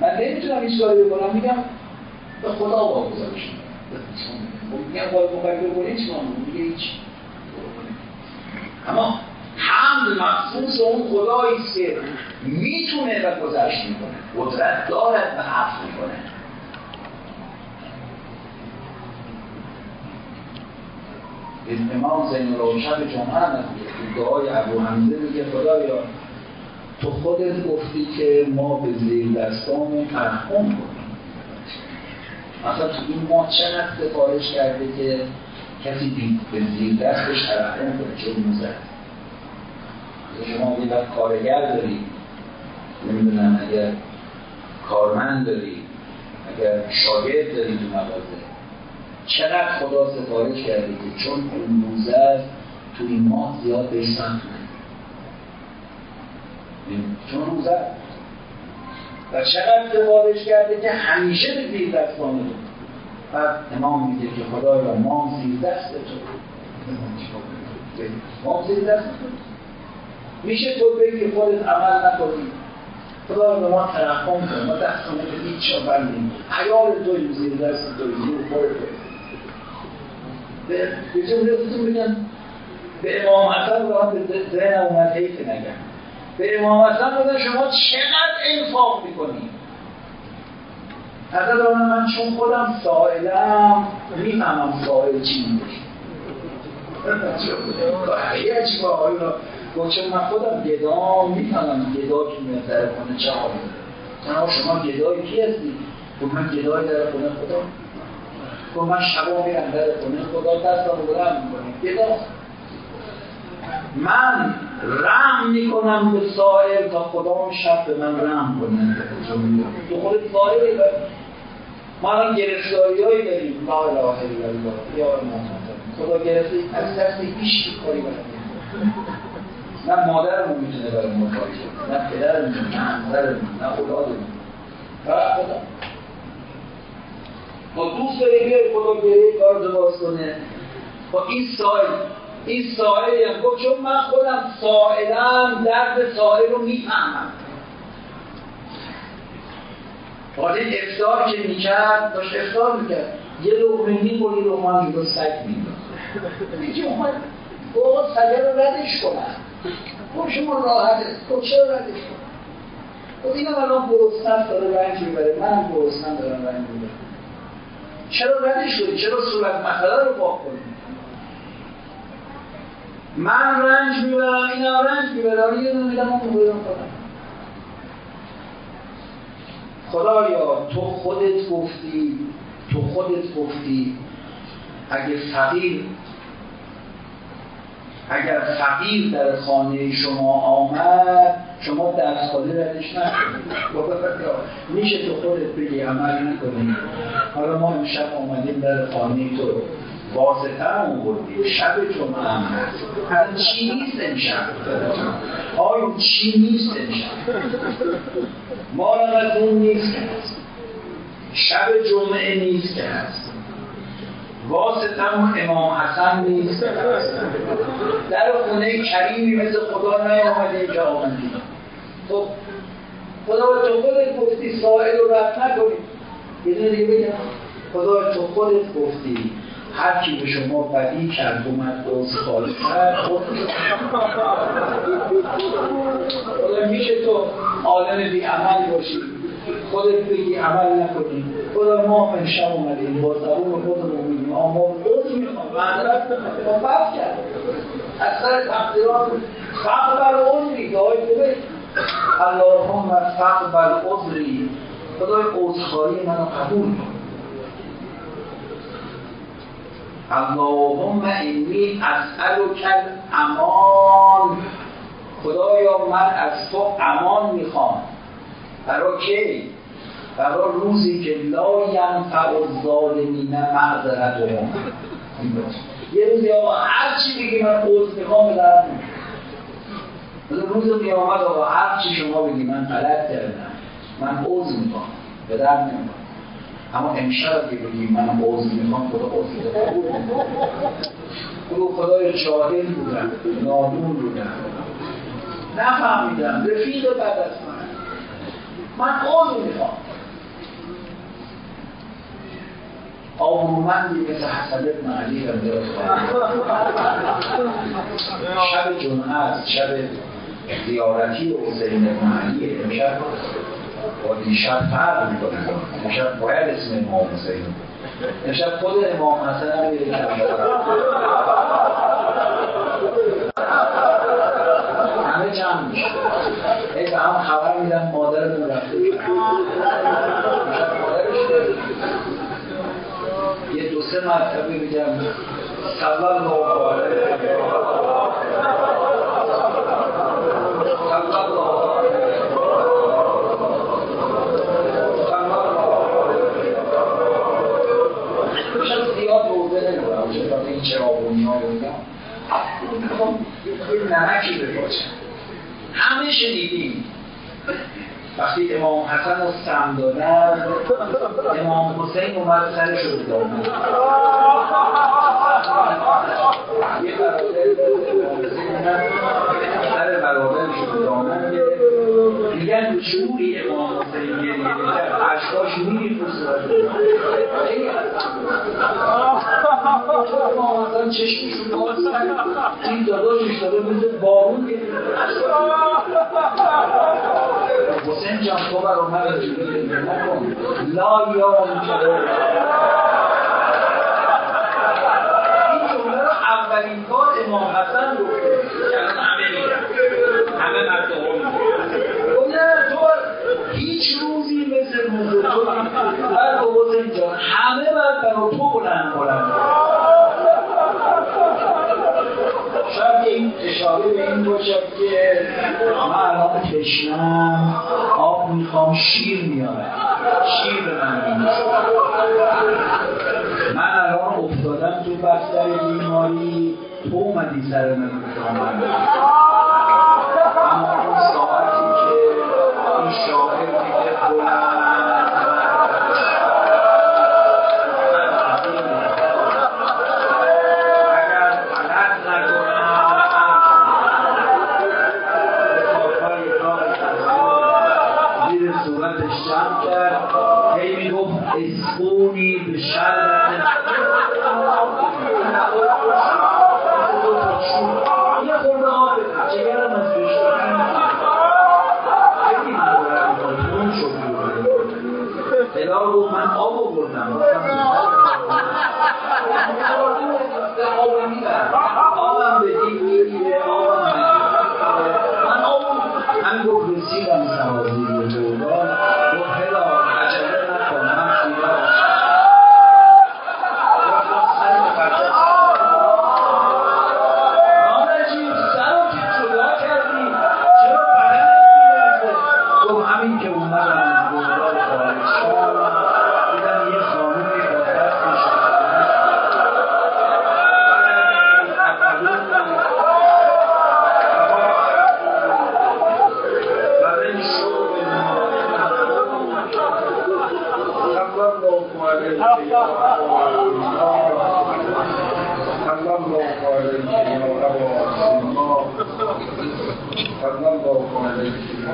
من نمی‌تونم این کاری بکنم. میگم به خدا واگذارش میگم باید مقدر کنه هیچ میگه هیچ. اما حمد مخصوص اون خدایی که می‌تونه و گذشت می‌کنه. قدرت دارد و حفظ می‌کنه. امام زین شب جمعه هم دعای ابو حمزه میگه خدایا تو خودت گفتی که ما به زیر دستان ترحم کنیم. مثلا تو این ماه چقدر سفارش کرده که کسی به زیر دستش ترحم کنه؟ چه موزه شما وقت کارگر داری نمی‌دونم اگر کارمند داری اگر شاگرد داری تو مغازه. چقدر خدا سفارش کرده که چون اون موزه تو این ماه زیاد بهش سخت چون روزه و چقدر سفارش کرده که همیشه به زیر دست بود. بعد امام میگه که خدایا ما زیر دست تو. ما زیر دست تو. میشه تو بگی خودت عمل نکنی. خدا به ما ترحم کن ما دستمون به هیچ چا بندیم حیال توی زیر دست توی زیر خورده به جمله بگن به امام حسن را به ذهن اومد حیف نگم به امام حسن بودن شما چقدر انفاق می‌کنید حضرت من چون خودم سائلم می‌فهمم سائل چی میگه. خیلی عجیبه. آقای را گفت چون من خودم گدا می‌فهمم گدا که میاد در خونه چه حالی داره شما گدای کی هستی؟ گفت من گدای در خونه خدا. گفت من شبا میرم در خونه خدا دستم بلند می‌کنم. گدا من رحم می‌کنم به سائل تا خدا اون شب به من رحم کنه. تو خود سائل ما الان گرفتاری هایی داریم. لا اله الا الله. یا خدا گرفته از دست هیچ کاری نه مادرمون می‌تونه برای ما کاری کنه. نه پدرمون نه همسرمون نه اولادمون. فقط خدا. خب دوست داری بیای خدا گریه کار باز کنه. خب این سایل این سائلی هم گفت چون من خودم سائلم درد سائل رو می‌فهمم. بعد افتار که می‌کرد داشت افتار می‌کرد. یه لقمه نیم و یه لقمه جلو سگ می‌داد میگه اومد گفت سگه رو ردش کنم. خب شما راحته. خب چرا ردش کنم؟ خب این الان گرسنه داره رنج می‌بره. من گرسنه دارم رنج می‌بره چرا ردش کنی؟ چرا صورت مسئله رو پاک کنی؟ من رنج می‌برم این هم رنج می‌برم یه دونه میدم اون کنم خدایا تو خودت گفتی تو خودت گفتی اگه فقیر اگر فقیر در خانه شما آمد شما دست خالی ردش نکنید میشه تو خودت بگی عمل نکنی. حالا ما امشب آمدیم در خانه تو. واسطه هم بردیم شب جمعه هم هست. چی نیست امشب؟ آیا چی نیست امشب؟ ما از اون نیست که هست. شب جمعه نیست که هست. واسطم امام حسن نیست در خونه کریمی مثل خدا نیامده اینجا آمدی خب خدا تو خودت گفتی سائل رو رد نکنید یه دیگه بگم. خدا تو خودت گفتی. هر کی به شما بدی کرد اومد دوز خواهی کرد خدا میشه تو آدم بی عمل باشی. خودت بگی عمل نکنی. خدا ما امشب اومدیم با زبون خودمون میگیم. اما عذر می‌خوام. معذرت ما فرق کرد از سر تقدیرات فقر بر عذری دعای خوبه اللهم فقر بر عذری. خدای عذرخواهی منو قبول کن. اللهم انی اسألک امان خدایا من از تو امان می‌خوام. برای کی برای روزی که لا ینفع الظالمین معذرتهم. یه روزی آقا هر چی بگی من عذر می‌خوام به روز قیامت آقا هر چی شما بگی من غلط کردم من عذر می‌خوام. به درد نمی‌خوام اما امشب که بگیم من عوض می‌خوام خدا عوض او خدای جاهل بودن نادون بودن. نفهمیدم رفیق بعد از من. من عضو می‌خوام. آبرومندی مثل حسن ابن علی رضی شب جمعه است شب زیارتی حسین ابن علی. امشب با دیشب فرق می‌کنه. امشب باید اسم امام حسین امشب خود امام حسن هم یه همه جمع میشه. ای به هم خبر میدم مادرتون رفته. یه دو سه مرتبه میگم. صلی الله علیه می‌خوام یه نمکی بپاچم همه شنیدیم. وقتی امام حسن رو سم دادن امام حسین اومد سرش رو برادر سر برادرش رو دامن میگن جوری امام حسین گریه می‌کرد عشقاش میری تو صورت امام حسن چشمشون باز این داداشش داره مثل بارون گریه حسین جان تو بر اومد جوری نکن لا یا این به این باشد که من الان تشنم آب می‌خوام شیر میارم. شیر به من من الان افتادم تو بستر بیماری تو اومدی سر من اما اون ساعتی که این 강남도 보내주시고 강남도 보내주시고